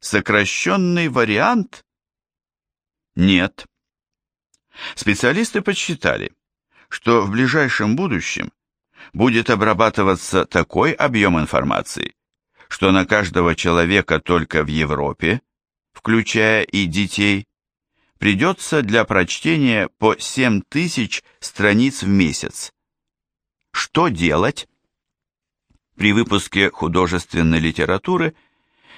сокращенный вариант? Нет. Специалисты подсчитали, что в ближайшем будущем будет обрабатываться такой объем информации, что на каждого человека только в Европе, включая и детей, придется для прочтения по 7 тысяч страниц в месяц. Что делать? При выпуске художественной литературы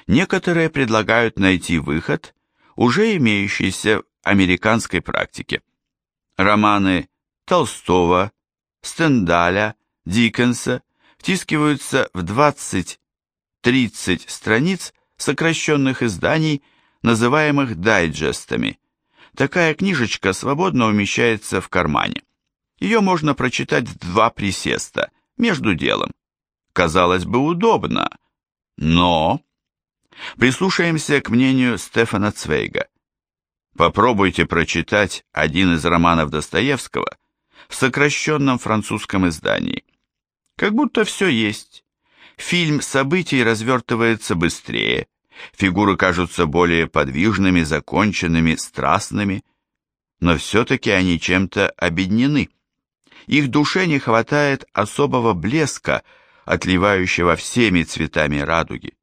некоторые предлагают найти выход, уже имеющийся в американской практике. Романы Толстого, Стендаля, Диккенса втискиваются в 20-30 страниц сокращенных изданий, называемых дайджестами. Такая книжечка свободно умещается в кармане. Ее можно прочитать в два присеста, между делом. Казалось бы, удобно, но... Прислушаемся к мнению Стефана Цвейга. Попробуйте прочитать один из романов Достоевского в сокращенном французском издании. Как будто все есть. Фильм событий развертывается быстрее, фигуры кажутся более подвижными, законченными, страстными, но все-таки они чем-то обеднены. Их душе не хватает особого блеска, отливающего всеми цветами радуги,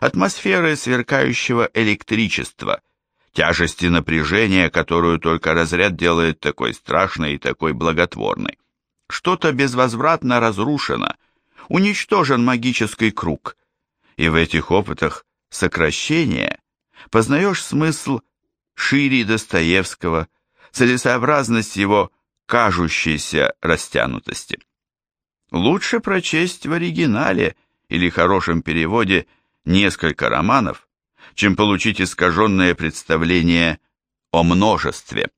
атмосферы сверкающего электричества, тяжести напряжения, которую только разряд делает такой страшной и такой благотворной. Что-то безвозвратно разрушено, уничтожен магический круг, и в этих опытах сокращения познаешь смысл шире Достоевского, целесообразность его кажущейся растянутости. Лучше прочесть в оригинале или хорошем переводе несколько романов, чем получить искаженное представление о множестве.